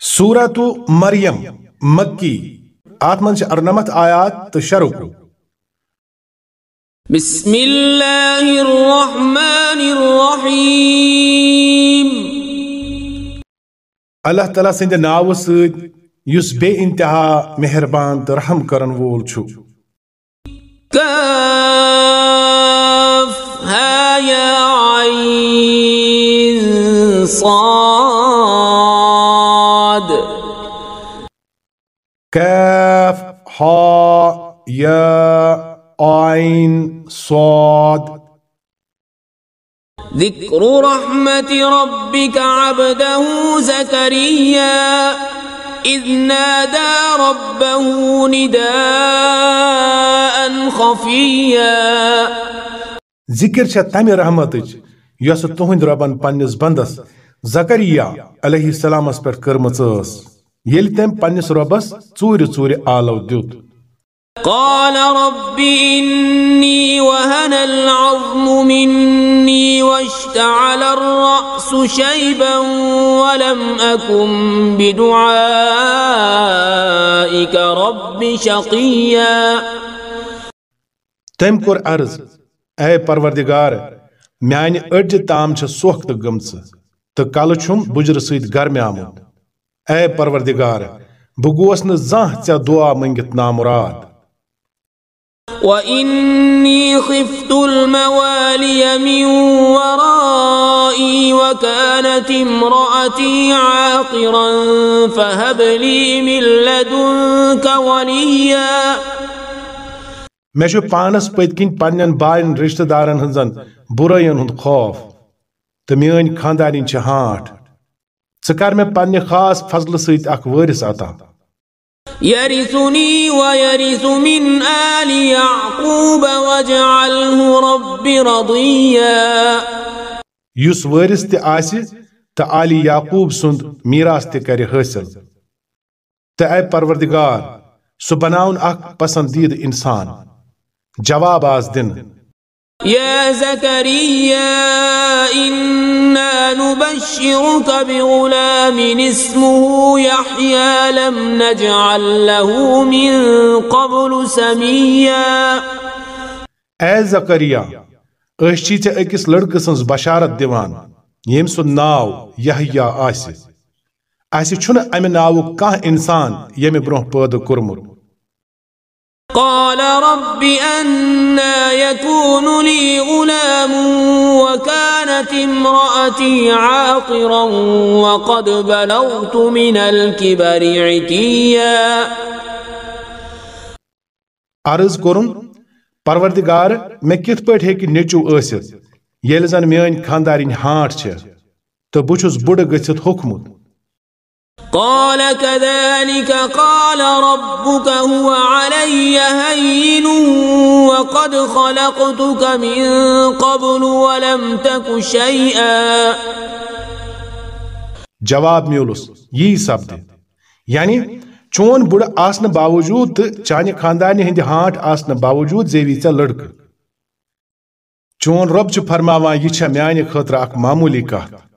سورت مریم مکی آت منچ ارنمت آیات تشرو بسم اللہ الرحمن الرحیم۔ اللہ تعالیٰ سند ناو سید یس بے انتہا مہربان درحم کرن وول چھو کاف ہا یا عین صاد كاف حاء يا عين صاد. ذكر رحمة ربك عبده زكريا إذ نادى ربه نداء خفيا. ذکر چھا تمہ رحمتچ یس تہند ربن پنس بندس. زکریا علیہ السلام پر کرمچ یل تم پنس ربس ژور ژور آلو دیت قال رب إني وهن العظم مني واشتعل الرأس شيبا ولم أكن بدعائك رب شقيا. تم کور عرض. اے پروردگار میانہ اڑج تام چھ سوخت گمژ تو کل چھم بجر سۭتۍ گرمہِ آمُت۔ اے پروردگار بہٕ گوس نہٕ زانٛہہ ژےٚ دعا منٛگِتھ نامراد۔ وإني خفت الموالي من ورائي وكانت امرأتي عاقرا فهب لي من لدنك وليا۔ مےٚ چھُ پانس پٔتۍ کِنۍ پننٮ۪ن باین رشتہٕ دارن ہٕنزن بُرٲیین ہُنٛد خوف۔ تہٕ میٲنۍ خانٛدارِنۍ چھِ ہانٛٹھ ژٕ کر مےٚ پننہِ خاص سۭتۍ اکھ وٲرِث عطا۔ يرثني ويرث من آل يعقوب واجعله رب رضيا یُس وٲرِث تہِ آسہِ تہٕ یعقوٗب سُنٛد میٖراث تہِ کرِ حٲصِل۔ تہٕ اے پروردگار سُہ بناوُن اکھ پسندیدٕ اِنسان۔ جواب آز دِنہٕ يا زكريا إنا نبشرك بغلام اسمه يحيى لم نجعل له من قبل سميا. اے زکریا أسۍ چھی ژےٚ أکِس لڑکہٕ سٕنٛز بشارت دِوان ییٚمۍ ناو یحیا آسہِ اَسہِ چھُنہٕ اَمہِ ناوُک اِنسان ییٚمہِ برٛونٛہہ پٲدٕ کوٚرمُت قال رب أنا يكون لي غلام وكانت امرأتي عاقرا وقد بلغت من الكبر عتيا. عرض کوٚرُن پروردگار مےٚ کِتھ پٲٹھۍ ہیٚکہِ نیٚچوٗ ٲسِتھ؟ ییٚلہِ زن میٲنۍ خانٛدارِنۍ ہانٛٹ چھےٚ تہٕ بہٕ چھُس بُڈٕ ہوٚکھمُت قال كذلك قال ربك هو علي هين وقد خلقتك من قبل ولم تك شيئا. جواب میولُس یی سپدِ یعنی چون بُڈٕ آسنہٕ باوجوٗد تہٕ چانہِ خاندانہِ ہٕنٛدِ ہانٛٹ آسنہٕ باوجوٗد زیوی ژےٚ لڑکہٕ چون رۄب چھُ فرماوان یہِ چھےٚ میانہِ خٲطرٕ اکھ معموٗلی کتھ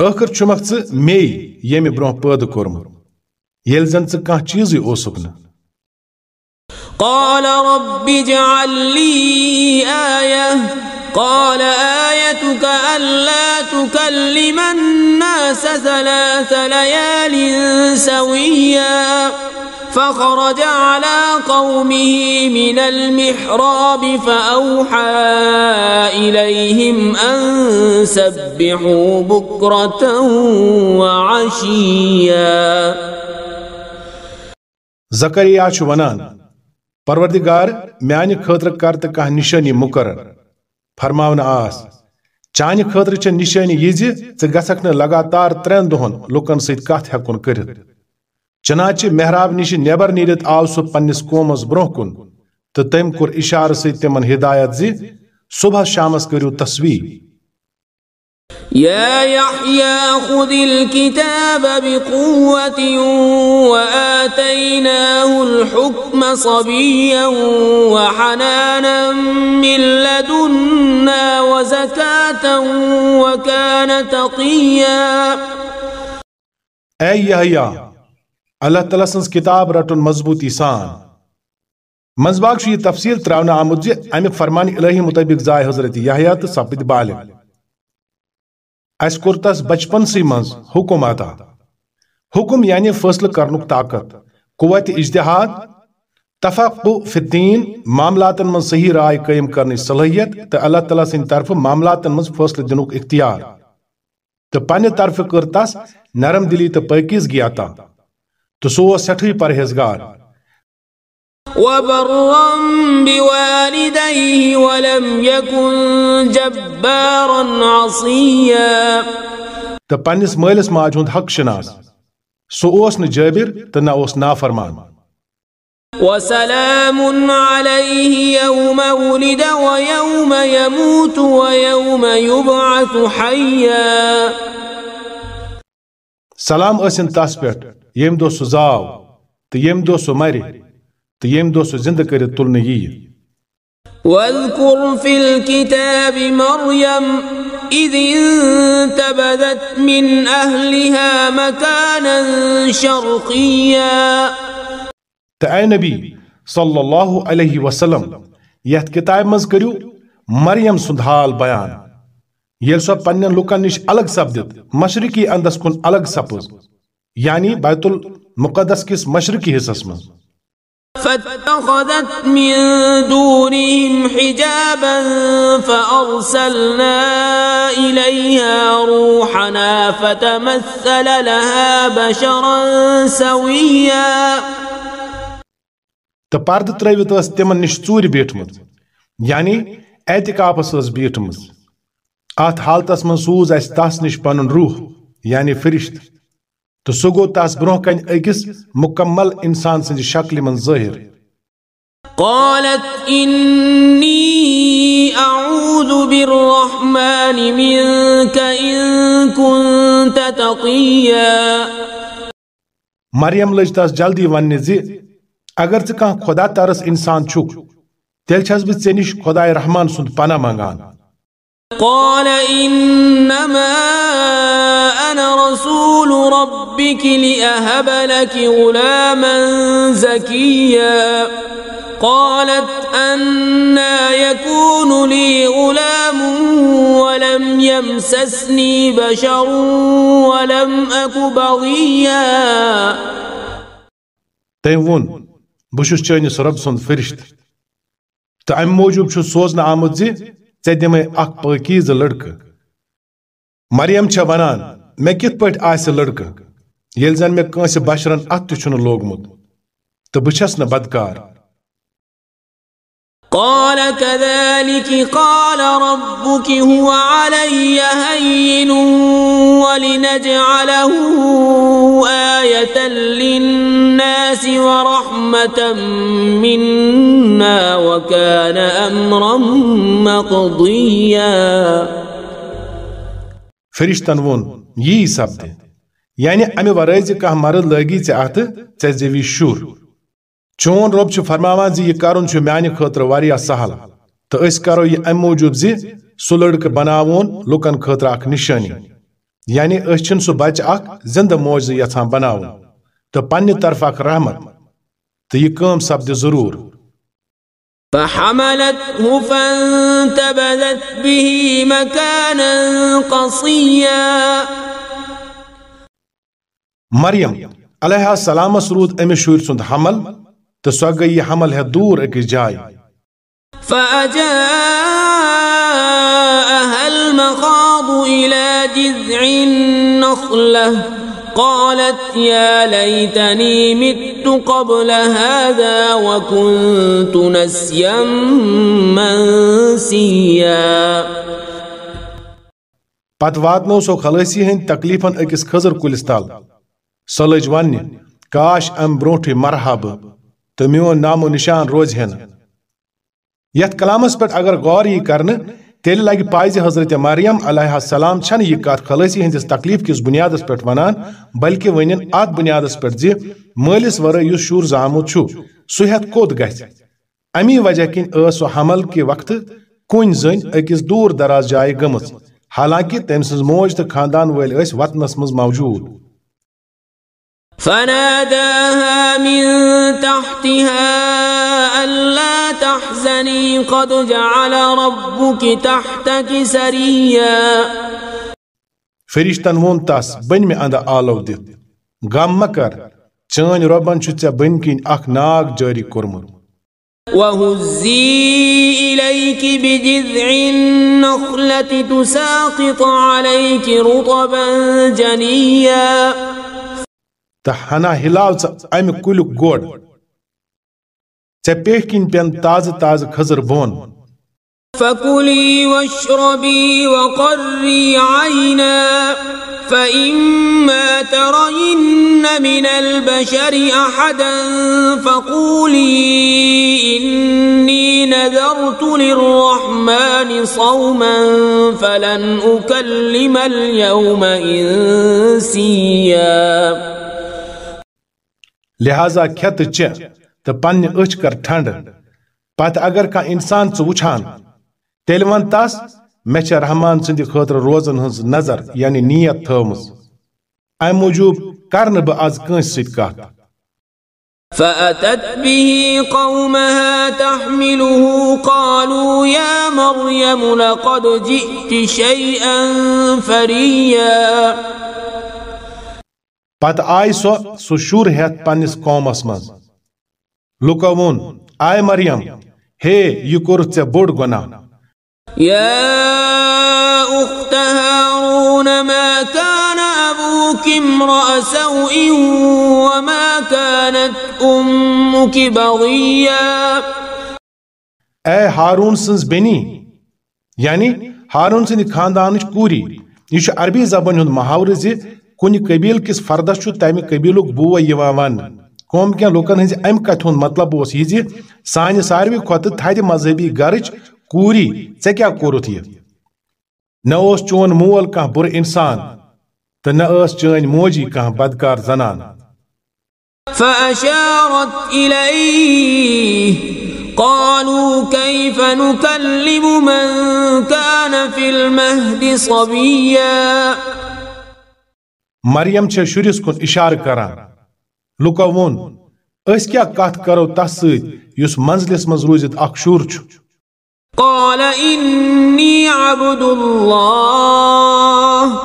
ٲخر چھُمکھ ژٕ مے ییٚمہِ برونٛہہ پٲدٕ کوٚرمُت ییٚلہِ زن ژٕ کانٛہہ چیٖزٕے اوسُکھ نہٕ قال رب اجعل لي آية قال آيتك ألا تكلم الناس ثلاث ليال سويا فخرج على قومه من المحراب فأوحى إليهم أن سبحوا بكرة وعشيا. زكريا چھُ ونان پروردگار میانہِ خٲطرٕ کر تہٕ کانٛہہ نِشٲنی مُقرر فرماونہٕ آس چانہِ خٲطرٕ چھےٚ نِشٲنی یہِ زِ ژٕ لگاتار ترٛٮ۪ن دۄہن لُکن سۭتۍ کتھ ہٮ۪کُن کٔرِتھ چنانچہ محراب نش نیبر نیرت آو سہ پنس قومس برہ کن تو تم کور اشارہ ست تمن ہدایت زی صبح شامس کرو تصویر يا يحيى خذ الكتاب بقوة وآتيناه الحكم صبيا وحنانا من لدنا وزكاة وكان تقيا اے یحییٰ اللہ تعالیٰ سنز کتاب رٹن مضبوطی سان۔ منزباگ یہ تفصیل تراؤنا آمد زِ امیک فرمان الہی مطابق زائے حضرت یحییٰ تہٕ سپد بالغ اس کوٚر تس بچپنسٕے منٛز حکم عطا حکم یعنی فٲصلہٕ کرنُک طاقت، قوت اجتہاد تفقہ فی الدین، معاملاتن من صحیح رائے قائم کرنے صلاحیت تو اللہ تعالیٰ سند طرف معاملاتن من فیصلہ دنک اختیار۔ تو پنہ طرف کر تس نرم دلی تو پاکیزگی عطا تو سو سٹھے پرہیزگار وبرا بوالديه ولم يكن جبارا عصيا. تو پنس مالس ماج ہند حق شناس. سو اوس نہ جابر تو نہ اوس نافرمان. وسلام عليه يوم ولد ويوم يموت ويوم يبعث حيا. سلام ٲسِن تس پٮ۪ٹھ یم دو سو زاو تو یم دو سو مری تو یم دو سو زندہ کرت تلنے یہ فِي الْكِتَابِ الكتاب مريم انْتَبَذَتْ مِنْ من مَكَانًا شَرْقِيًّا شرقيا اے نبی صلی اللہ علیہ وسلم يهت كتاب مذكريو مريم سندحال بیان یہ پنن لوکن نش الگ سپدت مشرقی اندس کن الگ سپز یعنی بیت المقدس کِس مشرقی حصس منٛز فاتخذت من دونهم حجابا فأرسلنا إليها روحنا فتمثل لها بشرا سويا. تہٕ پردٕ ترٲوِتھ ٲس تِمن نِش ژوٗرِ بیٖٹھمٕژ یعنی اعتکافس ٲس بیٖٹھمٕژ اتھ حالتس منٛز سوٗز اسہِ تس نِش پنُن روح یعنی فرشت. تہٕ سُہ گوٚو تس برونٛہہ کنہِ أکِس مُکمل انسان سٕنٛزِ شکلہِ منٛز ظٲہِر۔ قالت إني أعوذ بالرحمن منك إن كنت تقيا۔ مریم لٔج تس جلدی وننہِ زِ اگر ژٕ کانٛہہ خۄدا ترس انسان چھُکھ تیٚلہِ چھس بہٕ ژےٚ نِش خۄداے رحمان سُنٛد پناہ منٛگان قال إنما أنا رسول ربك لأهب لك غلاما زكيا. قالت أنا يكون لي غلام ولم يمسسني بشر ولم أك بغيا. تٔمۍ ووٚن بہٕ چھُس چٲنِس رۄب سُنٛد موٗجوٗب چھُ سوزنہٕ آمُت زِ ژےٚ دِمے اکھ پٲکیٖزٕ لڑکہٕ مریم مےٚ کِتھ پٲٹھۍ آسہِ لڑکہٕ؟ ییٚلہِ زن مےٚ کٲنٛسہِ بشرن اتھ تہِ چھُنہٕ لوگمُت قال كذلك قال ربك هو علي هين ولنجعله آية للناس ورحمة منا وكان أمرا مقضيا۔ فرشتن ووٚن یی سپد یعنی امہ ورائے زی مرد لگی ے ات زیوی شر چون رب فرما زی یہ کرن میان خطر واریا سہل تو اس کرو یہ ام موجود زی سو لڑکہ بناون لکن خطر اخ نشانی یعنی اس سو بچ اخ زندہ موجود یھان بناون تو پنہ طرف اخ رحمت تو یہ کم سپد ضرور فحملته فانتبذت به مكانا قصيا. مریم علیہ السلامس روٗد أمِس شُرۍ سُنٛد حمل گٔیہِ یہِ حمل ہٮ۪تھ دوٗر أکِس جایہِ فأجاءها المخاض إلى جذع النخلة قالت يا ليتني مت قبل هذا وكنت نسيا منسيا. پتہٕ واتنو سۄ خلٲسی ہٕنٛدۍ تکلیفن أکِس خٔزٕر کُلِس تل سلج ون کاش ام بروٹھ مرحب تو میون نام و نشان روز ہن یت کلامس پہ اگر غور یہ کرنے تیل لگ پائز حضرت مریم علیہ السلام چھن یہ کات خلصی ہندس تکلیف کس بنیاد پہ ونان بلکہ ون ات بنیاد پہ زی مالس ور اس شر زامت چھ سہت کت گھ امی وجہ کن سو حمل کے وقت کن زن اکس دور دراز جائے گمت حالانکہ تم سن موج تو خاندان ول وطنس مز موجود فناداها من تحتها ألا تحزني قد جعل ربك تحتك سريا. فرشتن وون تس بنمہِ انٛدٕ آلو دِتھ غم مہ کر چٲنۍ رۄبن چھُ ژےٚ بٔنۍ کِنۍ اکھ ناگ جٲری کوٚرمُت وهزي إليك بجذع النخلة تساقط عليك رطبا جنيا. تہٕ ہنا ہلاو ژٕ امہِ کُلیُک گۄڈ ژےٚ پٮ۪ن تازٕ تازٕ کھٔزٕر بۄن فكلي واشربي وقري عينا فإما ترين من البشر أحدا فقولي إني نذرت للرحمن صوما فلن أكلم اليوم إنسيا۔ لہذا کھٮ۪تہٕ چہِ تہٕ پننہِ أچھ کر ٹھنڈٕ۔ پتہٕ اگر کانٛہہ انسان ژٕ وٕچھان تیٚلہِ ون تس رحمان سٕنٛدِ خٲطرٕ روزن ہٕنٛز نظر یعنی نیت تھٲومٕژ امہِ موٗجوٗب کر نہٕ بہٕ آز کٲنٛسہِ سۭتۍ کتھ فأتت به قومها تحمله قالوا يا مريم لقد جئت شيئا فريا۔ پتہٕ آیہِ سۄ سُہ شُر ہٮ۪تھ پننِس قومس منٛز۔ لُکو ووٚن آے مریم ہے یہِ کوٚرُتھ ژےٚ بوٚڑ گۄناہ يا أخت هارون ما كان أبوك امرأ سوء وما كانت أمك بغيا اے ہارون سٕنٛز بیٚنی یعنی ہارون سٕنٛدِ خاندانٕچ کوٗری یہِ عربی زبانہِ ہُنٛد محاورٕ زِ کُنہِ قبیٖل کِس فردس چھُ تمہِ قبیٖلُک بوے قوم کٮ۪ن لُکن ہٕنٛزِ امہِ کتھِ ہُنٛد مطلب اوس یہِ زِ سانہِ ساروی کھۄتہٕ تھدِ مذہبی گرٕچ کوٗری ژےٚ کیٛاہ کوٚرُتھ یہِ؟ نہ چون مول کانٛہہ بُرٕ اِنسان تہٕ نہ ٲس موجی کانٛہہ بدکار زنان۔ فأشارت إليه، قالوا كيف نكلم من كان في المهد صبيا؟ مریم چھے شرس کن اشار کران۔ لکو وون اس کیا کات کرو تس سید یس منزلس مز روزت اخ شور چھو قال انی عبد اللہ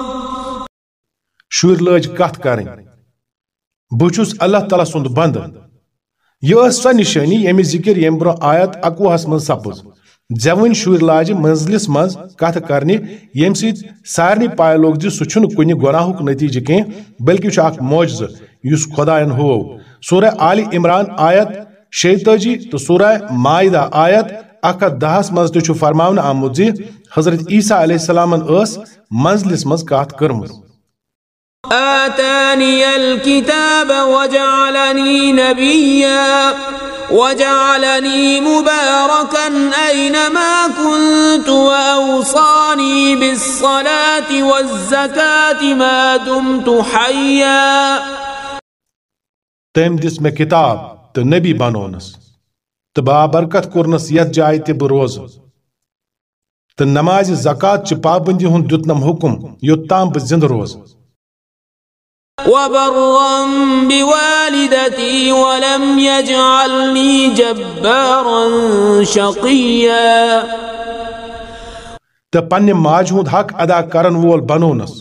شور لج کات کرن بچس اللہ تعالی سند بند۔ یہ سو نشانی یمی ذکر یم برو آیت اکوہس من سپز۔ زٮ۪وٕنۍ شُرۍ لاجہِ منزلِس منٛز کتھ کرنہِ ییٚمہِ سۭتۍ سارنٕے پاے لوٚگ زِ سُہ چھُنہٕ کُنہِ گۄناہُک نٔتیٖجہٕ کینٛہہ بلکہِ چھُ اکھ معجزٕ یُس خۄدایَن ہوو سورہ آل عمران آیت شیٚتٲجی تہٕ سورہ مایدہ آیت اکھ ہتھ دہس منٛز تہِ چھُ فرماونہٕ آمُت زِ حضرت عیسیٰ علیہ السلامن ٲس منزلس منٛز کتھ کٔرمٕژ آتاني الكتاب وجعلني نبيا. وجعلني مباركا أينما كنت وأوصاني بالصلاة والزكاة ما دمت حيا. تٔمۍ دِژ مےٚ کِتاب تہٕ نبی بنونس. تہٕ بابرکت کوٚرنس یتھ جایہِ تہِ بہٕ روزٕ تہٕ نمازِ زکات چہِ پابندی ہُنٛد دیُتنم حُکم یوٚتام بہٕ زِنٛدٕ روزٕ. وبرا بوالدتي ولم يجعلني جبارا شقيا. تہٕ پننہِ ماجہِ ہُنٛد حق ادا کرن وول بنونس.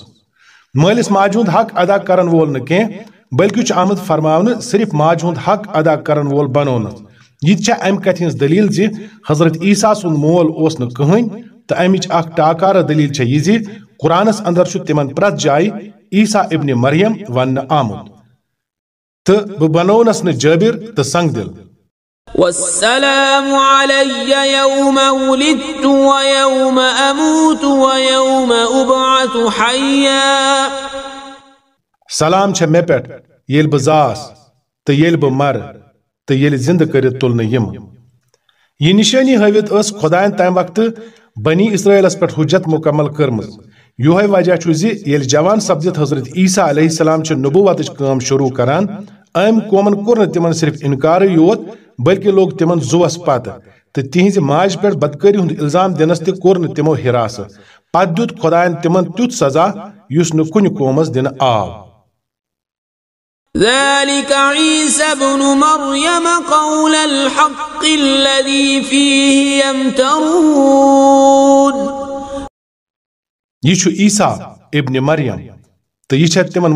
مٲلِس ماجہِ ہُنٛد حق ادا کرن وول نہٕ کینٛہہ بلکہِ چھُ آمُت فرماونہٕ صرف ماجہِ ہُنٛد حق ادا کرن وول بنونس. یہِ تہِ چھےٚ امہِ کتھِ ہٕنٛز دلیٖل زِ حضرت عیسیٰ سُنٛد مول اوس نہٕ کٕہٕنۍ تہٕ امِچ اکھ ٹاکارٕ دلیٖل چھےٚ یہِ زِ قرآنس انٛدر چھُ تِمن پرٛٮ۪تھ جایہِ عیسیٰ ابن مریم ون آمد تو بنونس جابر تو سنگ دل والسلام علي يوم ولدت ويوم أموت ويوم أبعث حيا سلام چھے میں پیٹ یل بزاس تو یل بمر تو یل زند کرت تلنے یم یہ نشانی حویت اس خدایان تائم وقت بنی اسرائیل اس پیٹ حجت مکمل کرمز یِہوے وجہ چھُ زِ جوان سپدِتھ حضرت عیسیٰ علیہ السلام چھِ نبوتٕچ کٲم شروٗع کران أمۍ قومن کوٚر نہٕ تِمن صرف اِنکارٕے یوت، بلکہِ لوٚگ تِمن زُوس پتہٕ تہٕ تِہنٛزِ ماجہِ پٮ۪ٹھ بدکٲری ہُنٛد الزام دِنس تہِ کوٚر نہٕ تِمو حِراسہٕ پتہٕ دیُت خۄدایَن تِمن سزا، یُس نہٕ قومس دِنہٕ آو۔ ذلك عيسى ابن مريم قول الحق الذي فيه يمترون۔ چھُ عیسیٰ ابن تہٕ یہِ چھےٚ تِمن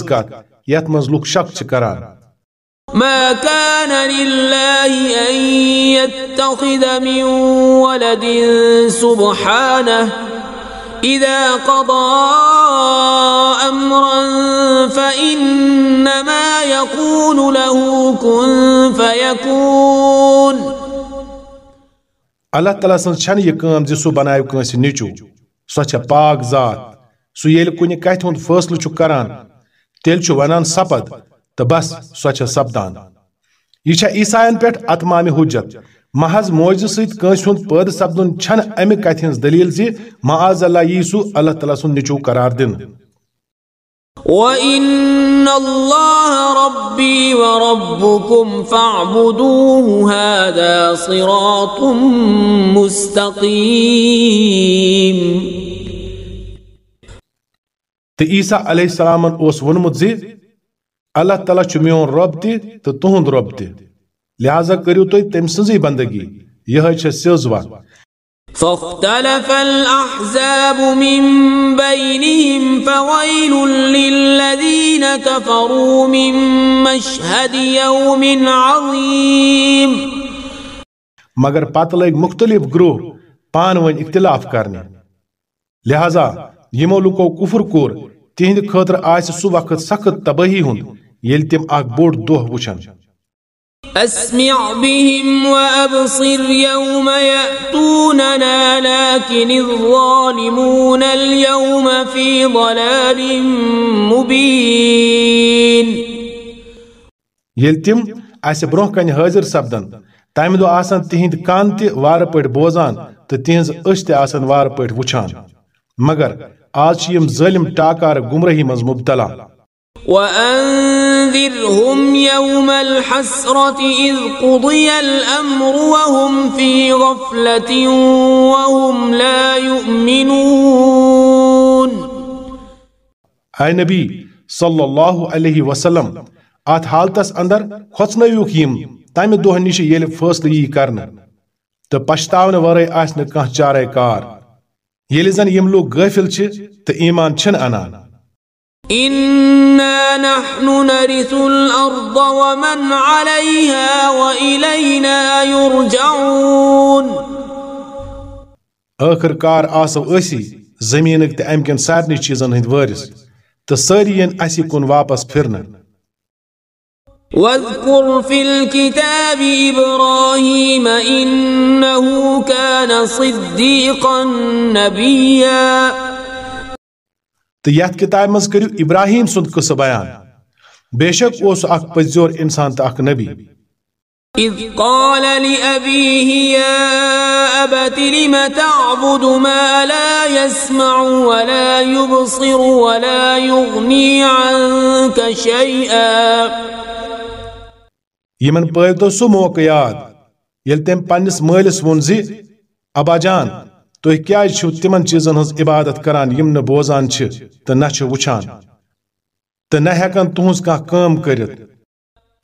کتھ یتھ منٛز لُکھ شک چھِ کران ما كان لله أن يتخذ من ولد سبحانه إذا قضى أمرا فإنما يقول له كن فيكون اللہ تعالیٰ سٕنٛز چھنہٕ یہِ کٲم زِ سُہ بناوِ کٲنٛسہِ نیٚچوٗ سۄ چھےٚ پاک ذات سُہ ییٚلہِ کُنہِ کَتھِ ہُنٛد فٲصلہٕ چھُ کران تیٚلہِ چھُ وَنان سپد تہٕ بس سۄ چھےٚ سپدان یہِ چھےٚ عیٖسایَن پٮ۪ٹھ اتمامہِ حُجت محض موجہِ سۭتۍ کٲنٛسہِ ہُنٛد پٲدٕ سپدُن چھنہٕ اَمہِ کَتھِ ہِنٛز دٔلیٖل زِ معاذ اللہ یی سُہ اللہ تعالیٰ سُنٛد نیٚچوٗ قرار دِنہٕ وإن الله ربي وربكم فاعبدوه هذا صراط مستقيم. تہٕ عیسیٰ علیہ السلامن اوس ووٚنمُت زِ اللہ تعالیٰ چھُ میون رۄب تہِ تہٕ تُہُنٛد رۄب تہِ لہذا کٔرِو تُہۍ تٔمۍ فاختلف الأحزاب من بينهم فويل للذين كفروا من مشهد يوم عظيم. مگر پتہٕ لٔگۍ مختلف گروہ پانہٕ ؤنۍ اختلاف کرنہِ لہذا یِمو لُکو کُفر کوٚر تِہنٛدِ خٲطرٕ آسہِ سُہ وقت سخت تبٲہی ہُنٛد ییٚلہِ تِم اکھ بوٚڑ دۄہ وٕچھن۔ اسمع بهم وابصر يوم ياتوننا لكن الظالمون اليوم في ضلال مبين. يلتم اس برو كن حاضر سبدن. تامہ دو آسان تہند کان تہ وار پٹ بوزان تو تہذ اش تہ آسان وار پٹ وچھان مگر، آج یم ظالم ٹاکار گمرہی مز مبتلا. وأنذرهم يوم الحسرة إذ قضي الأمر وهم في غفلة وهم لا يؤمنون. اے نبی صلی اللہ علیہ وسلم اتھ حالتس اندر کھوژنٲوِکھ یِم تمہِ دۄہ نِش ییٚلہِ فٲصلہٕ یی کرنہٕ تہٕ پشتاونہٕ ورٲے آسہِ نہٕ کانٛہہ کار. ییٚلہِ زن یِم لوٗکھ غٲفِل چھِ تہٕ ایمان چھِنہٕ آنان. إنا نحن نرث الأرض ومن عليها وإلينا يرجعون. ٲخٕر کار آسو کٮ۪ن سارنٕے چیٖزن ہٕنٛدۍ وٲرِث تہٕ سٲری یِن اَسہِ کُن واپس پھِرنہٕ۔ واذكر في الكتاب إبراهيم إنه كان صديقا نبيا. تو یت کتاب مز کرو ابراہیم سند قصہ بیان۔ بے شک اس اک پزیور انسان تو اک نبی۔ اذ قال لأبيه يا أبت لم تعبد ما لا يسمع ولا يبصر ولا يغني عنك شيئا۔ يمن پایتو سو موقع یاد یل تم پنس مالس ونزی ابا جان تھی کیا تمن چیزن ہز عبادت کران یم نہ بوزان تو نہ وچان تو نہ ہیکن تہز کان کام کرت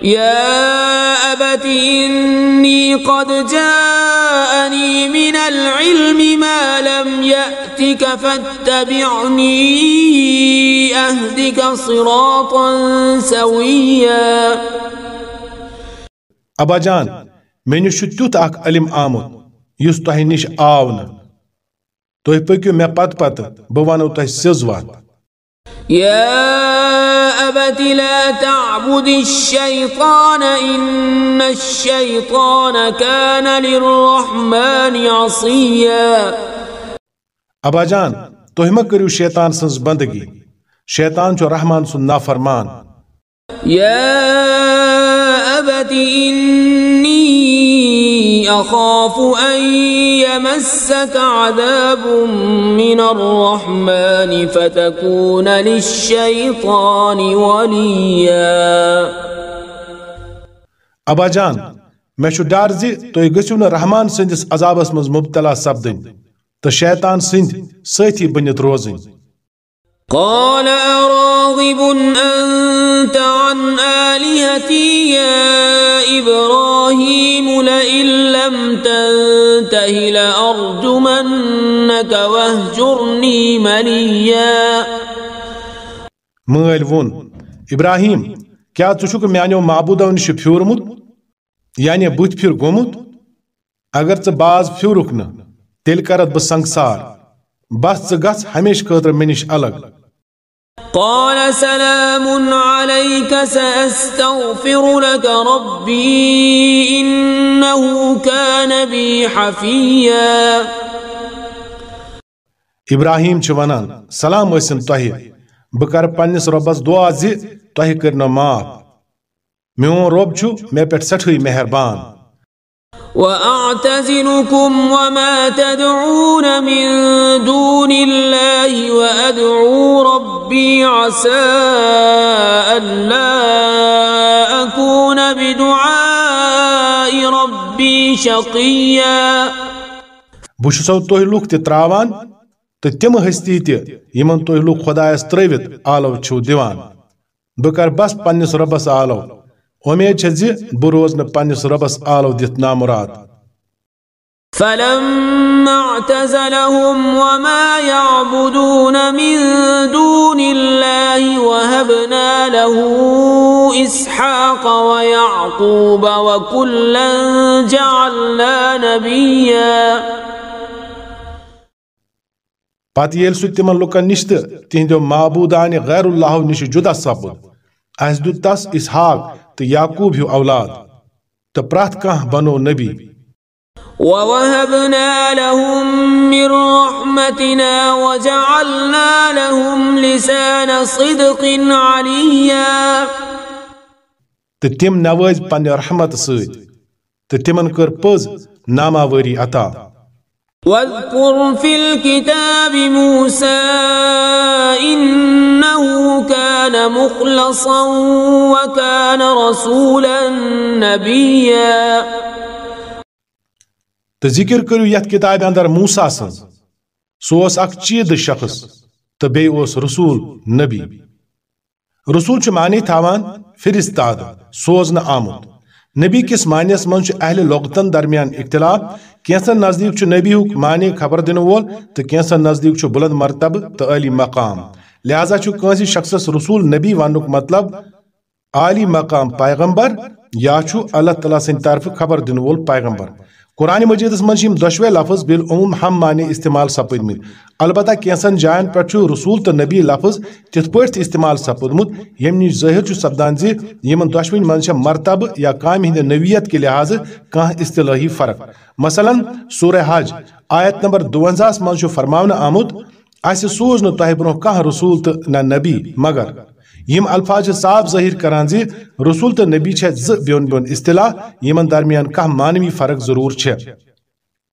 يا أبت إني قد جاءني من العلم ما لم يأتك فاتبعني أهدك صراطا سويا أبا جان من شتوت أك علم آمد يستهي آونا تُہۍ پٔکِو مےٚ پتہٕ پتہٕ بہٕ ونو تۄہہِ سیٚز وتھ يا أبت لا تعبد الشيطان إن الشيطان كان للرحمن عصيا ابا جان تُہۍ مہ کٔرِو شیطان سٕنٛز بندگی شیطان چھُ رحمان سُنٛد نافرمان يا أبت إني أخاف أن يمسك عذاب من الرحمن فتكون للشيطان وليا. أبا جان مےٚ چھُ ڈر زِ تُہۍ گٔژھِو رحمان سٕنٛدِس عذابس منٛز مبتلا سپدٕنۍ تہٕ شیطان سٕنٛدۍ سٲتھی بٔنِتھ قال أراغب أنت عن آلهتي يا إبراهيم لئن لم تنته لأرجمنك واهجرني مليا. مٲلۍ ووٚن ابراہیم کیٛاہ ژٕ چھُکھ میانیو معبوٗدو نِش پھیوٗرمُت یعنی بُتھِ گوٚمُت اگر ژٕ باز پھیوٗرُکھ نہٕ تیٚلہِ کرتھ بہٕ بس ژٕ گژھ ہمیشہٕ خٲطرٕ مےٚ الگ قال سلام عليك سأستغفر لك ربي إنه كان بي حفيا. ابراہیم چھُ ونان سلام ٲسِن تۄہہِ بہٕ کرٕ پننِس رۄبس دعا زِ تۄہہِ کٔرنو معاف میون رۄب چھُ مےٚ پٮ۪ٹھ سٮ۪ٹھٕے مہربان. وأعتزلكم وما تدعون من دون الله وأدعو ربي عسى ألا أكون بدعاء ربي شقيا. بہٕ چھُسو تُہۍ لُکھ تہِ تراوان تہٕ تِم ہستی تہِ یِمن تُہۍ لُکھ خۄدایس ترٲوِتھ آلو چھِو دِوان بہٕ کر بس پننِس رۄبس آلو۔ امید چھِ زِ جی، بہٕ روز نہٕ پننِس رۄبس آلو دِتھ نامراد۔ فلما اعتزلهم وما يعبدون من دون الله وهبنا له إسحاق ويعقوب وكلا جعلنا نبيا. پتہٕ ییٚلہِ سُہ تِمن لُکن نِش تہٕ تِہنٛدیو معبوٗدانہِ غیر اللہ نِش جُدا سپُد اَسہِ دیُت تس اسحاق تہٕ یعقوٗب ہیوٗ أولاد. تہٕ پرٛٮ۪تھ کانٛہہ بنو نبی. ووهبنا لهم من رحمتنا وجعلنا لهم لسان صدق عليا. تہٕ تِم نوٲزۍ پننہِ رحمت سۭتۍ تہٕ تِمن کٔر پٔز ناماوٲری عطا واذكر في الكتاب موسى إنه كان مخلصا وكان رسولا نبيا. تہٕ ذِکر کٔرِو یتھ کِتابہِ اندر موسا سٕنٛز سُہ اوس اکھ شخص تہٕ بیٚیہِ اوس رسوٗل نبی رسوٗل چھُ معنے تھاوان فرستاد سوزنہٕ آمُت نبی کِس معنیس منٛز چھُ اہلِ لۄغتن درمیان اختلاف کینٛژن نزدیٖک چھُ نبی ہُک معنے خبر دِنہٕ وول تہٕ کینٛژن نزدیٖک چھُ بُلند مرتبہٕ تہٕ عٲلی مقام لہذا چھُ کٲنٛسہِ شخصس رسوٗل نبی وننُک مطلب عالی مقام پیغمبر یا چھُ اللہ تعالیٰ سٕنٛدِ طرفہٕ خبر دِنہٕ وول پیغمبر قرآن مجیدس مجھ دشوے لفظ بالعموم ہم معنی استعمال سپدم البتہ کینسن جائن پہ رسول تو نبی لفظ تت پہ استعمال سپدمت۔ یم نش ظاہر سپدان زمن دشوین مز مرتبہ یا کام ہند نویت کے لحاظ کھانا اصطلاحی فرق۔ مثلا سورہ حج آیت نمبر دونزاہس مز فرمانہ آمت اسہ سوز نو تہ برو کھانا رسول تو نہ نبی، مگر یم الفاظ صاف ظاہر کران زی رسول تو نبی چھے ز بیون بیون اصطلاح یمن درمیان کھانا مانوی فرق ضرور چھ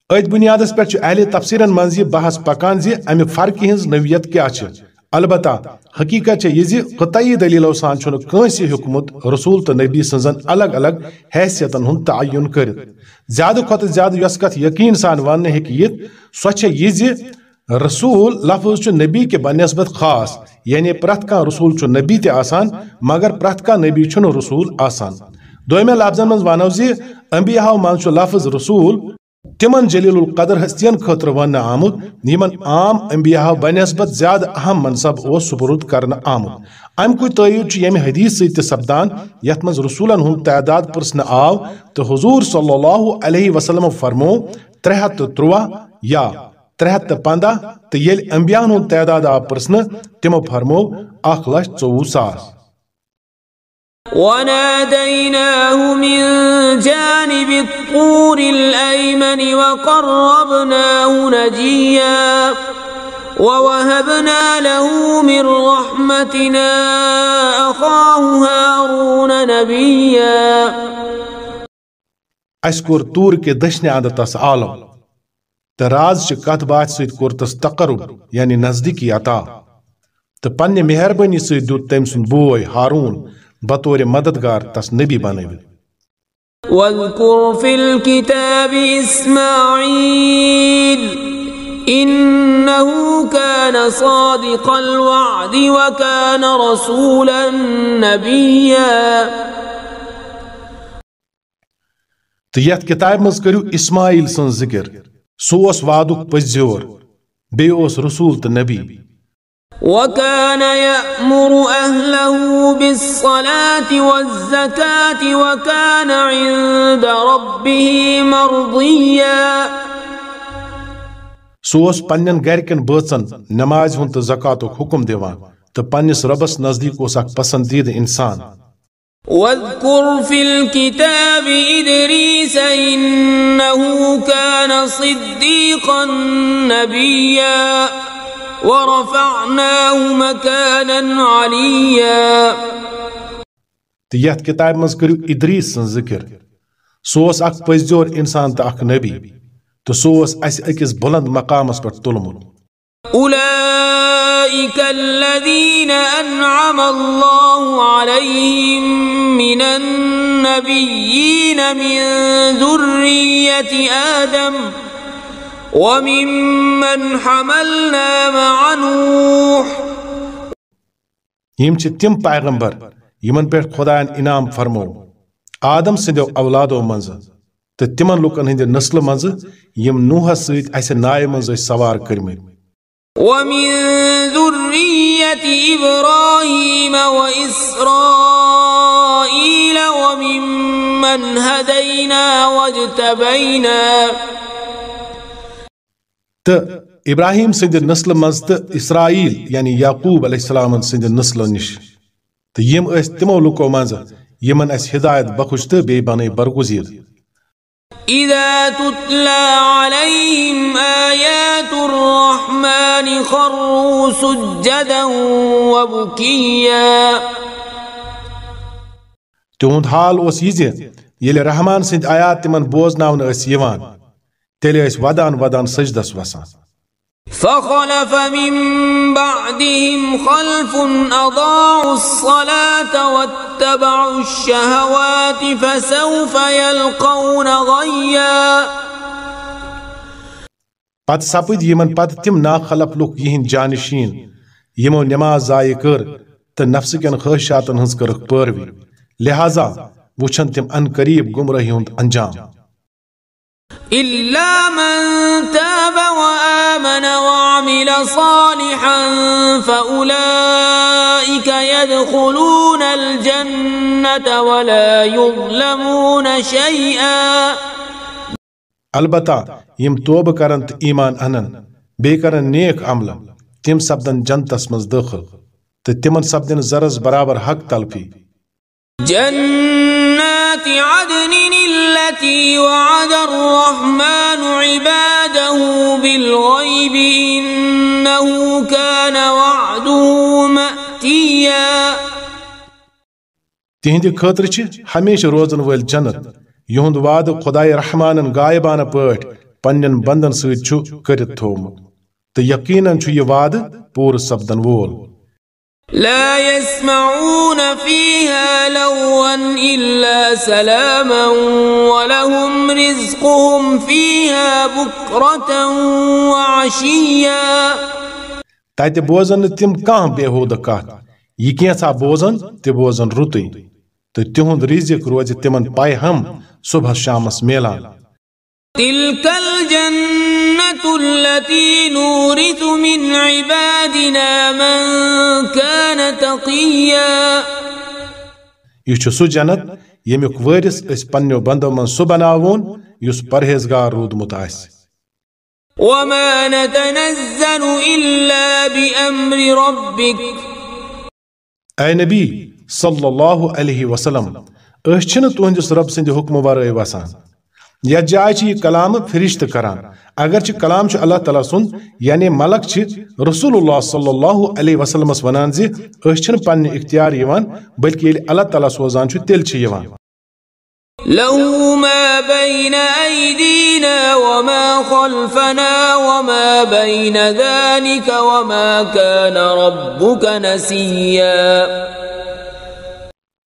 ات بنیادس پہ اہل تفسیر مز بحث پکان زی امی فرق ہز نویت کیا چھے البتہ حقیقت چھے یہ زی قطعی دلیلو سان چھن کنسی حکمت رسول تو نبی سنزن الگ الگ حیثیتن ہن تعین کرت زیادہ کھت زیادہ یسکت یقین سان ون ہک یت یہ زی رسول لفظ چھو نبی کے بنسبت خاص یعنی پرت کا رسول چھو نبی تے آسان، مگر پرت کا نبی چھن رسول آسان۔ دویمہ لفظن من وانو زی، انبیاء من چھو لفظ رسول، تمن جلیل القدر ہستین خطر ون آمد نیمن عام انبیاء بنسبت زیادہ اہم منصب او سبرود کرن آمد ام کوئی تایید چھو یمی حدیث سی تہ سپدان، یت من رسولن ہم تعداد پرسن آو تو حضور صلی اللہ علیہ وسلم فرمو 313 یا تہٕ پنٛداہ تہٕ ییٚلہِ انبیاہن ہُنٛد تعداد آو پرژھنہٕ تِمو فرمو اکھ لچھ ژوٚوُہ ساس وناديناه من جانب الطور الأيمن وقربناه نجيا ووهبنا له من رحمتنا أخاه هارون نبيا. کوٚر توٗر کہِ دٔچھنہِ اندٕ تس عالم. تراز چھ کت بات سیت کورتس تقرب یعنی نزدیکی عطا. تو پنی مہربانی سیت دوت تم سن بوئے ہارون بطور مددگار تس نبی بنوی واذكر في الكتاب إسماعيل إنه كان صادق الوعد وكان رسولا نبيا تو تيات كتاب مذكرو اسماعیل سن ذکر. سوس وعدک پزیور بے اوس رسول تو نبی۔ وكان يأمر أهله بالصلاة والزكاة وكان عند ربه مرضيا۔ سوس پنن گرکن بٲژن نماز ہُنٛد تہٕ زکاتُک حُکم دِوان تہٕ پنٛنِس رۄبس نزدیٖک اوس اکھ پسنٛدیٖدٕ اِنسان۔ واذكر في الكتاب إدريس إنه كان صديقا نبيا ورفعناه مكانا عليا. تيات كتاب مذكر إدريس ذكر سوس اك فزور انسان تأك نبي تسوس اس إكس بلند مقامس پر تلمل أولئك أولئك الذين أنعم الله عليهم من النبيين من ذرية آدم وممن حملنا مع نوح يم چھ تم پیغمبر یمن پہ خدایان إنعام فرمو آدم سندو أولادو منز تو تمن لوکن ہند نسل منز یم نوح سۭتۍ اسہِ نایہِ منز سوار کٔرمٕتۍ ومن ذرية إبراهيم وإسرائيل وممن هدينا واجتبينا. تو ابراہیم سند نسل مز تو اسرائیل یعنی یعقوب علیہ السلام سند نش. تو یم اس تمو لوکو مز یمن أس ہدایت بخش برگزیر إذا تتلى عليهم آيات الرحمن خروا سجدا وبكيا. تہند حال زِ ییٚلہِ رحمان سٕنٛدۍ آیات تِمن بوزناونہٕ ٲسۍ یِوان. تیٚلہِ ٲسۍ ودان ودان سجدس وسان فخلف من بعدهم خلف أضاعوا الصلاة واتبعوا الشهوات فسوف يلقون غيا. پتہٕ سپٕدۍ یِمن پتہٕ تِم ناخلف لُکھ یِہنٛدۍ جانشیٖن. یِمو نٮ۪ماز ضایہِ کٔر تہٕ نفسہٕ کٮ۪ن خٲہشاتن ہٕنٛز کٔرٕکھ پٲروی لہذا وٕچھن تِم ان قریٖب گمرٲہی ہُنٛد انجام. إلا من تاب وآمن وعمل صالحا فأولئك يدخلون الجنة ولا يظلمون شيئا. البتہ یِم توبہٕ کرن تہٕ ایمان انن بیٚیہِ کرن نیک عمل تِم سپدن جنتس منٛز دٲخل تہٕ تِمن سپدن زرس برابر حق تلفی۔ جنات عدن التي وعد الرحمن عباده بالغيب إنه كان وعده مأتيا تِہنٛدِ خٲطرٕ چھِ ہمیشہٕ روزن وٲلۍ جنت یہد وعد خدائے رحمان غائبانہ پٹ پنن بندن ست کرت تھومت۔ تو یقینا یہ وعد پور سپدن وول۔ لا يسمعون فيها لغوا إلا سلاما ولهم رزقهم فيها بكرة وعشيا۔ تاتي بوزن تم كان بيهود كات يكين بوزن تبوزن رتي تتهند رزق روز تمن پاي هم صبحس شامس میلان تلك الجنة التي نورث من عبادنا من كان تقيا. یہِ سُہ جنت ییٚمیُک وٲرِث أسۍ پننیو بندو منٛز سُہ بناوون یُس پرہیزگار روٗدمُت آسہِ وما نتنزل إلا بأمر ربك. اے نبی صلی اللہ علیہ وسلم أسۍ چھِنہٕ تُہنٛدِس رب سٕنٛدِ حُکمہٕ ورٲے وسان یتھ جایہِ چھِ یہِ کلامہٕ فرشتہٕ کران اگر چھِ کلام چھُ اللہ تعالیٰ سُنٛد یعنی ملک چھِ رسول اللہ صلی اللہ علیہ وسلمس ونان زِ أسۍ چھِنہٕ پننہِ اختیار یِوان بلکہِ ییٚلہِ اللہ تعالیٰ سوزان چھُ تیٚلہِ چھِ یِوان له ما بين أيدينا وما خلفنا وما بين ذلك وما كان ربك نسيا.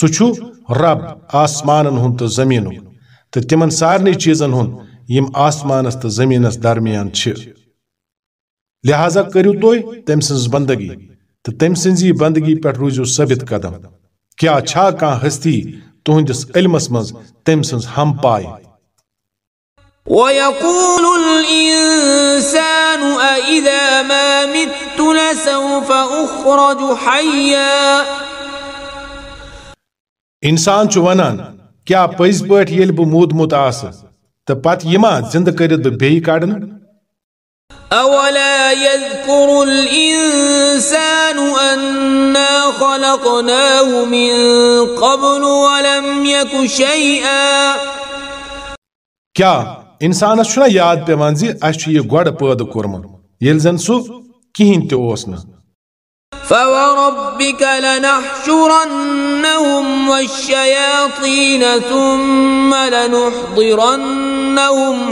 سوچو رب آسمانن ہن تو زمینک تو تمن سارے چیزن ہن یم آسمانس تو زمینس درمیان چھ۔ لہذا کرو تھی تم سن بندگی تو تم سنزی بندگی پہ روزو ثابت قدم۔ کیا چھا کان ہستی تہندس علمس مز تم سنز ہم پائے ويقول الإنسان أإذا ما مت لسوف أخرج حيا انسان چھ ونان کیا پز پٲٹھۍ ییٚلہِ بہٕ موٗدمُت آسہٕ تہٕ پتہٕ یِما زِندٕ کٔرِتھ بہٕ بیٚیہِ کڑنہٕ أولا يذكر الإنسان أنا خلقناه من قبل ولم يك شيئا کیا انسانس چھُنا یاد پیوان زِ اَسہِ چھُ یہِ گۄڈٕ پٲدٕ کوٚرمُت ییٚلہِ زن سُہ کِہیٖنۍ تہِ اوس نہٕ فوربك لنحشرنهم والشياطين ثم لنحضرنهم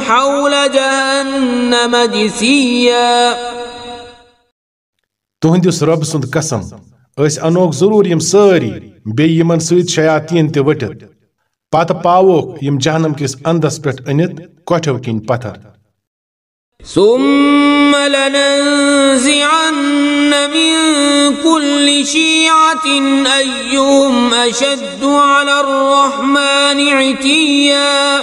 حول جهنم جثيا. تہنٛدِس رۄب سُنٛد قسم أسۍ انوکھ ضروٗر یِم سٲری بیٚیہِ یِمن سۭتۍ شیاطیٖن تہِ ؤٹِتھ پتہٕ پاووکھ یِم جہنم کِس انٛدس أنِتھ کۄٹھٮ۪و کِنۍ پتھر ثم لننزعن من كل شيعة أيهم أشد على الرحمن عتيا.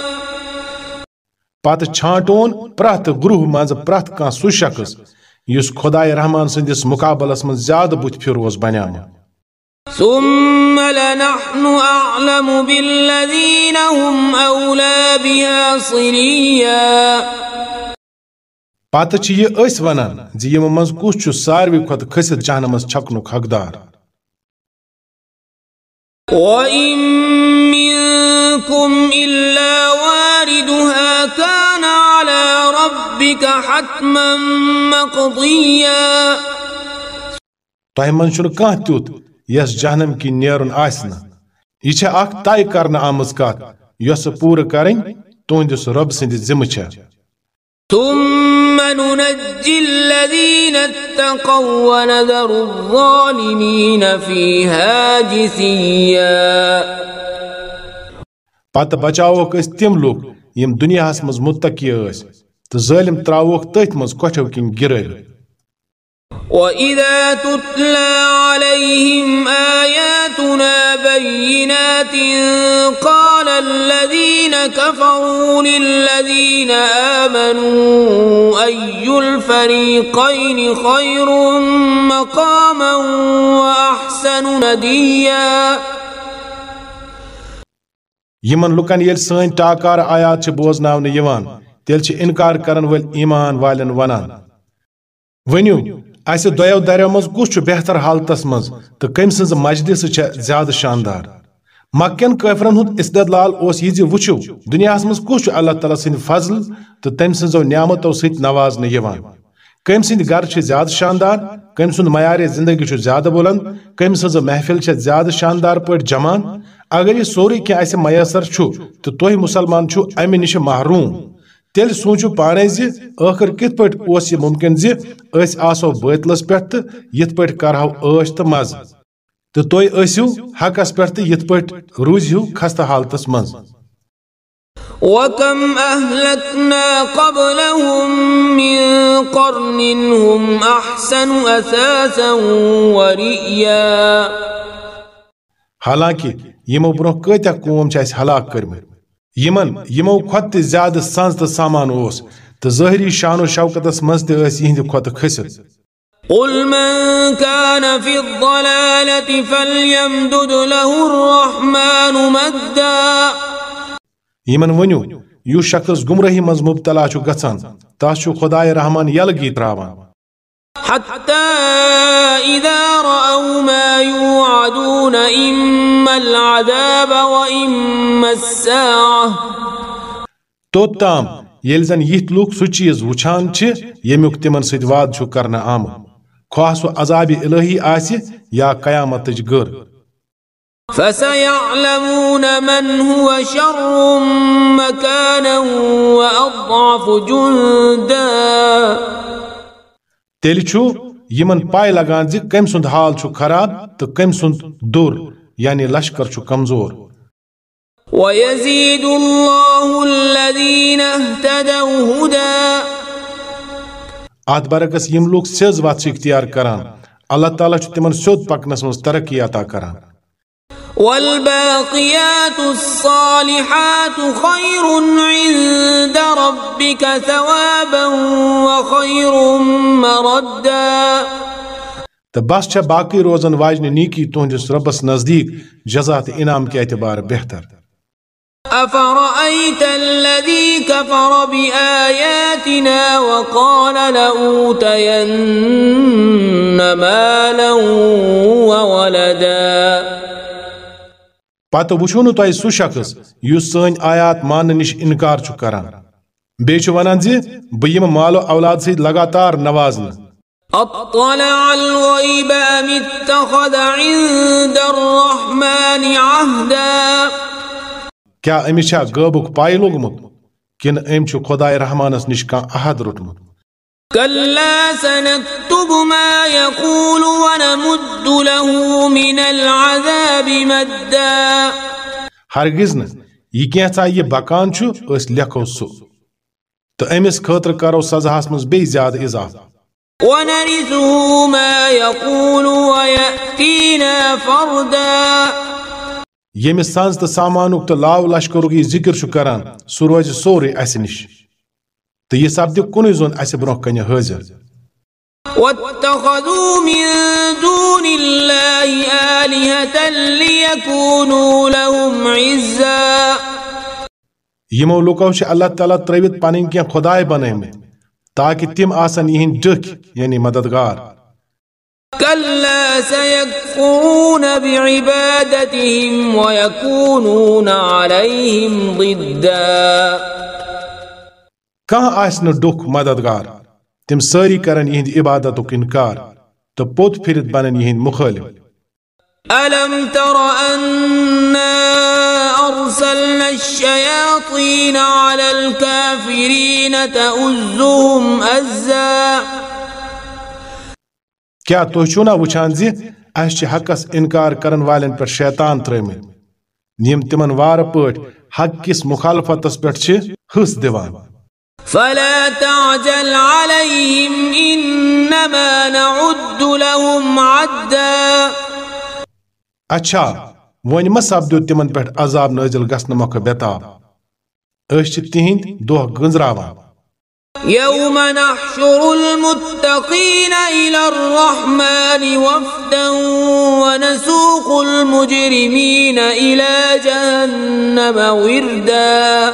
پتہٕ چھانٹون پرٛٮ۪تھ گروہ منٛزٕ پرٛٮ۪تھ کانٛہہ سُہ شخص یُس خۄداے رحمان سٕنٛدِس مُقابلس منٛز زیادٕ بُتھِ پھِر اوس بنیومُت ثم لنحن أعلم بالذين هم أولى بها صليا پتہٕ چھِ یہِ أسۍ ونان زِ یِمو منٛز کُس چھُ ساروی کھۄتہٕ کھٔسِتھ جہنمس چھکنُک حقدار وإن منكم إلا واردها كان على ربك حتما مقضيا تۄہہِ منٛز چھُنہٕ کانٛہہ تیُتھ یس جہنم کِنۍ نیرُن آسہِ نہٕ یہِ چھےٚ اکھ طے کرنہٕ آمٕژ کتھ یۄسہٕ پوٗرٕ کرٕنۍ تُہنٛدِس رۄب سٕنٛدِ ذِمہٕ چھےٚ ثم ننجي الذين اتقوا ونذر الظالمين فيها جثيا. پتہٕ بچاووکھ أسۍ تِم لُکھ یِم دُنیاہس منٛز مُتقی ٲسۍ تہٕ ظٲلِم ترٛاووکھ تٔتھۍ منٛز کۄٹھٮ۪و کِنۍ گِرٲوِتھ وإذا تتلى عليهم آياتنا بينات قال الذين كفروا للذين آمنوا أي الفريقين خير مقاما وأحسن نديا ییٚلہِ سٲنۍ ٹاکار آیات چھِ بوزناونہٕ یِوان تیٚلہِ چھِ اِنکار کرن وٲلۍ ایٖمان والٮ۪ن ونان۔ ؤنِو اسہ دو درو مز کس بہتر حالتس مز تو کم سز مجلس زیادہ شاندار مکین قفرن ہند استدلال اس یہ وچو دنیا مز کس اللہ تعالی سند فضل تو تم سزو نعمتو ست نوازن کم سند گھر زیادہ شاندار کم سند معیار زندگی زیادہ بلند کم سز محفل زیادہ شاندار پہ جمان اگر یہ سوری کی میسر تو تہ مسلمان امہ نش محروم تیل سوچو پانے زی آخر کت پٹ اوس یہ ممکن زی اس آسو باتلس پٹ یت پٹ کرہو عش تو مز۔ تو تھی اسو حقس پٹ تو یت پٹ روزیو خستہ حالتس مز وكم أهلكنا قبلهم من قرن هم أحسن أثاثا ورئيا۔ حالانکہ یمو برو کتیا قوم چھ اس ہلاک کرمت یمن یمو کھت زیادہ سنز تو سامان اس تو ظاہری شان و شوکتس مز تہ یہند کھت کھست قل من كان في الضلالة فليمدد له الرحمن مدا۔ یمن ونیو یُس شخص گمراہی مز مبتلا چھ گژھان تاس چھ خدای رحمان یلگی تراوان۔ حتى إذا رأوا ما يوعدون إما العذاب وإما الساعة. توٚتام ییٚلہِ زن یِتھ لُکھ سُہ چیٖز وٕچھان چھِ ییٚمیُک تِمن سۭتۍ وعدٕ چھُ کرنہٕ آمُت خواہ سُہ عذابِ الہی آسہِ یا قیامتٕچ گر فسيعلمون من هو شر مكانا وأضعف جندا. تیٚلہِ چھُ یِمن پاے لگان زِ کٔمۍ سُنٛد حال چھُ خراب تہٕ کٔمۍ سُنٛد دوٚر یعنی لشکر چھُ کمزور۔ ويزيد الله الذين اهتدوا هدى اتھ برعکس یِم لوٗکھ سیٚز وتھ چھِ اختیار کران۔ اللہ تعالیٰ چھُ تِمن سیوٚد پکنس منٛز ترقی عطا کران۔ والباقيات الصالحات خير عند ربك ثوابا وخير مردا. تہٕ بس چھےٚ باقٕے روزن واجنہِ نیکی تُہنٛدِس رۄبس نزدیٖک جزا تہٕ انعام کہِ اعتبار بہتر أفرأيت الذي كفر بآياتنا وقال لأوتين پتہٕ وٕچھو نہٕ تۄہہِ سُہ شخص یُس سٲنۍ آیات ماننہٕ نِش انکار چھُ کران۔ بیٚیہِ چھُ ونان زِ بہٕ یِمہٕ مالو اولاد سۭتۍ لگاتار نوازنہٕ۔ أطلع الغيب أم اتخذ عند الرحمن عهدا۔ کیا أمِس چھا غٲبُک پاے لوٚگمُت؟ کِنہٕ أمۍ چھُ خۄداے رحمانس نِش کانٛہہ عہد روٚٹمُت كلا سنكتب ما يقول ونمد له من العذاب مدا. ہرگز نہٕ یہِ کینٛژھا یہِ بکان چھُ أسۍ لیکھو سُہ۔ تہٕ أمِس خٲطرٕ کرو سزاہس منٛز بیٚیہِ زیادٕ اضافہٕ۔ ونرثه ما يقول ويأتينا فردا. ییٚمہِ سنز تہٕ سامانُک تہٕ لاو لشکرُک یہِ ذِکر چھُ کران سُہ روزِ سورُے اَسہِ نِش۔ تہٕ یہِ سپدِ کُنُے زوٚن اَسہِ برونٛہہ کنہِ حٲضِر واتخذوا من دون الله آلهة ليكونوا لهم عزا. یِمو لُکو چھِ اللہ تعالیٰ ترٲوِتھ پنٕنۍ کینٛہہ خۄداے بنٲومٕتۍ تاکہِ تِم آسن یِہنٛدۍ ڈٔکھۍ یعنی مددگار. كلا سيكفرون بعبادتهم ويكونون عليهم ضدا. کہاں آس نہ ڈوک مددگار؟ تم ساری کرن یہند عبادت و انکار تو پوت پھرت بنن یہند مخالف ألم تر أنا أرسلنا الشياطين على الكافرين تأزهم أزا کیا تو چھونا وچھان زی اس چھ حقس انکار کرن والن پر شیطان ترمی نیم تمن وار پٹ حق کس مخالفتس پٹ چھ حس دیوان فلا تعجل عليهم إنما نعد لهم عدا. أچھا وۄنۍ مہ سپدِو تِمن پٮ۪ٹھ عذاب نٲزِل گژھنہٕ مۄکھٕ بےتاب أسۍ چھِ تِہنٛدۍ دۄہ گٔنزراوان. يوم نحشر المتقين إلى الرحمن وفدا ونسوق المجرمين إلى جهنم وردا.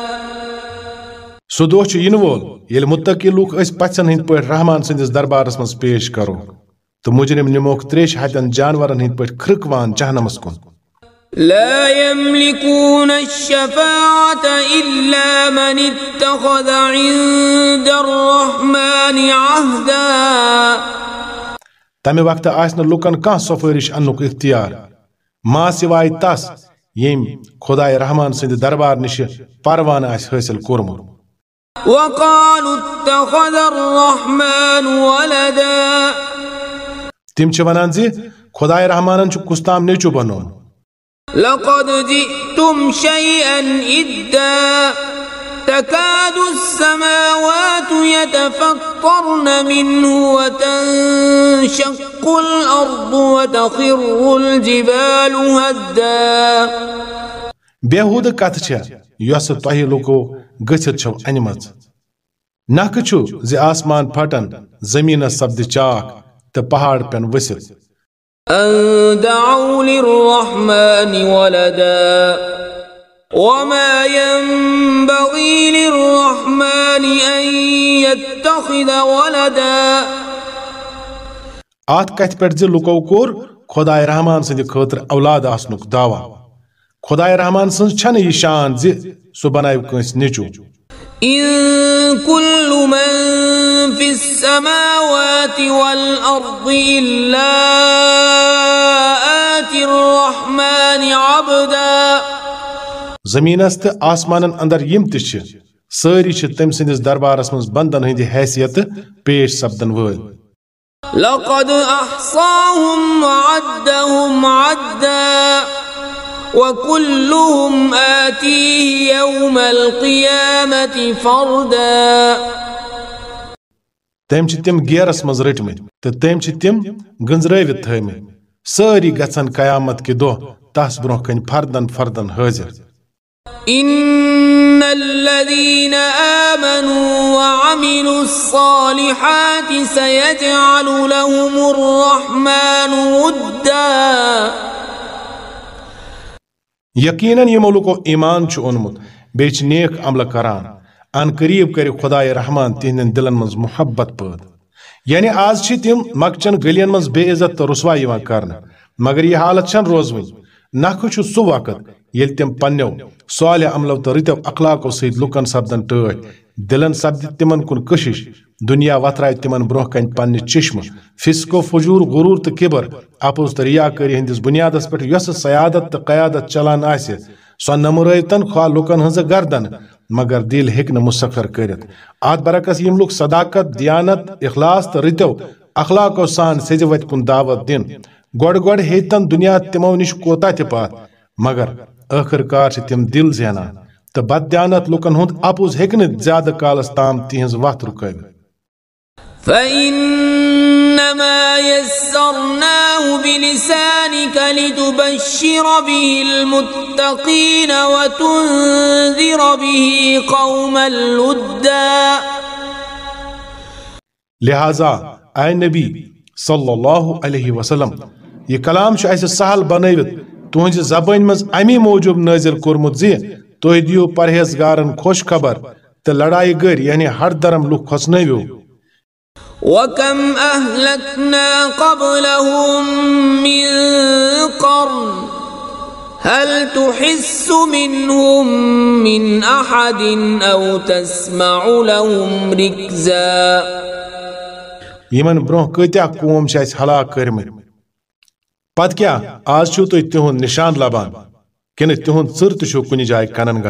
سہ دہ ین وول یل متقی لوک اس پچھن ہند پہ رحمان سندس دربارس مز پیش کرو تو مجرم نموک تریش ہتن جانورن ہند پہ کھرکوان جہنمس کن لا يملكون الشفاعة إلا من اتخذ عند الرحمن عهدا تمہ وقت آسن لکن کان سفارش انک اختیار ما سوائے تس یم خدائے رحمان سند دربار نش پروان آس حاصل کورمت وقالوا اتخذ الرحمن ولدا. تِم چھِ ونان زِ خۄداے رحمانن چھُ کُستام نیٚچوٗ بنومُت لقد جئتم شيئا إدا تكاد السماوات يتفطرن منه وتنشق الأرض وتخر الجبال هدا. بےحوٗدٕ کتھٕ چھےٚ یۄسہٕ تۄہہِ لُکو گٔژھِتھ چھو انِمٕژ نکھٕ چھُ زِ آسمان پھٹن زٔمیٖنس سپدِ چاک تہٕ پہاڑ پٮ۪ن ؤسِتھ أن دعوا للرحمن ولدا وما ينبغي للرحمن أن يتخذ ولدا۔ اتھ کتھِ پٮ۪ٹھ زِ لُکو کوٚر خۄداے رحمان سٕنٛدِ خٲطرٕ اولاد آسنُک داوا خۄداے رحمان سٕنٛز چھنہٕ یہِ شان زِ سُہ بناوِ کٲنٛسہِ نیٚچوٗ إن كل من في السماوات والأرض إلا آتي الرحمن عبدا زمینس تو آسمانن اندر یم تہ چھ ساری چھ تم سندس دربارس مز بندن ہندی حیثیت پیش سپدن وٲلۍ لقد احصاهم وعدهم عدا وكلهم آتيه يوم القيامة فردا. تم چھ تم گیرس مز رٹمت تو تم چھ تم گنزرٲوِتھ تھٲمٕتۍ سٲری گژھن قیامت کہِ دۄہ تس برونٛہہ کَنۍ فردن فردن حٲضر۔ إن الذين آمنوا وعملوا الصالحات سيجعل لهم الرحمن ودا. یقیناً یمو لوکو ایمان چھ اونمت۔ بیٚیہِ چھِ نیک عملہٕ کران۔ ان قریب کرِ خدای رحمان تہندین دلن منٛز محبت پٲد۔ یعنی آز چھ تم مکچن گلین منٛز بے عزت تو رسوا یوان کرنہٕ۔ مگر یہ حالت چھن روزوٕنۍ۔ نکھٕ چھُ سُہ وقت ییٚلہِ تم پننیو صالح عملو تو رتو اخلاقو سۭتۍ لُکن سپدن ٹٲٹھۍ۔ دلن سپدِ تمن کُن کشش دنیا وترائے تمن بروہ کن پنہ چشم فسکو فجور، غرور تو کبر اپز تو ریاکاری ہندس بنیادس پہ یس سیادت تو قیادت چلان آسہ سو نمرائتن خواہ لکن ہز گردن، مگر دل ہک مسخر کرت ات برعکس یم لوگ صداقت، دیانت، اخلاص تو رتو اخلاقو سان سز وت کن دعوت دن۔ گوڑ گوڑ ہیتن دنیا تمو نش کوتا تہ پات مگر آخر کار تم دل زینان۔ تو بد دیانت لکن ہند اپوز ہک زیادہ کالس تام تہذ وت رکاوت فإنما يسرناه بلسانك لتبشر به المتقين وتنذر به قوما لدا. لہذا اے نبی صلی اللہ علیہ وسلم یہ کلام اَسہِ سہل بنٲوِتھ تُہنزِ زبٲنۍ منٛز امی موٗجوٗب نٲزِل کوٚرمُت زِ تُہۍ دِیِو پرہیزگارن خوش خبر تہٕ لڑایہِ گٔرۍ یعنی ہر درم لُکھ کھۄژنٲوِو وكم أهلكنا قبلهم من قرن هل تحس منهم من أحد أو تسمع لهم ركزا؟ یمن برونٛہہ کۭتیاہ قوم چھِ اَسہِ ہلاک کٔرمٕتۍ؟ پتہٕ آز چھُو تُہۍ نشان لبان کِنہٕ تِہُنٛد ژٕر تہِ چھُو کُنہِ جایہِ کنن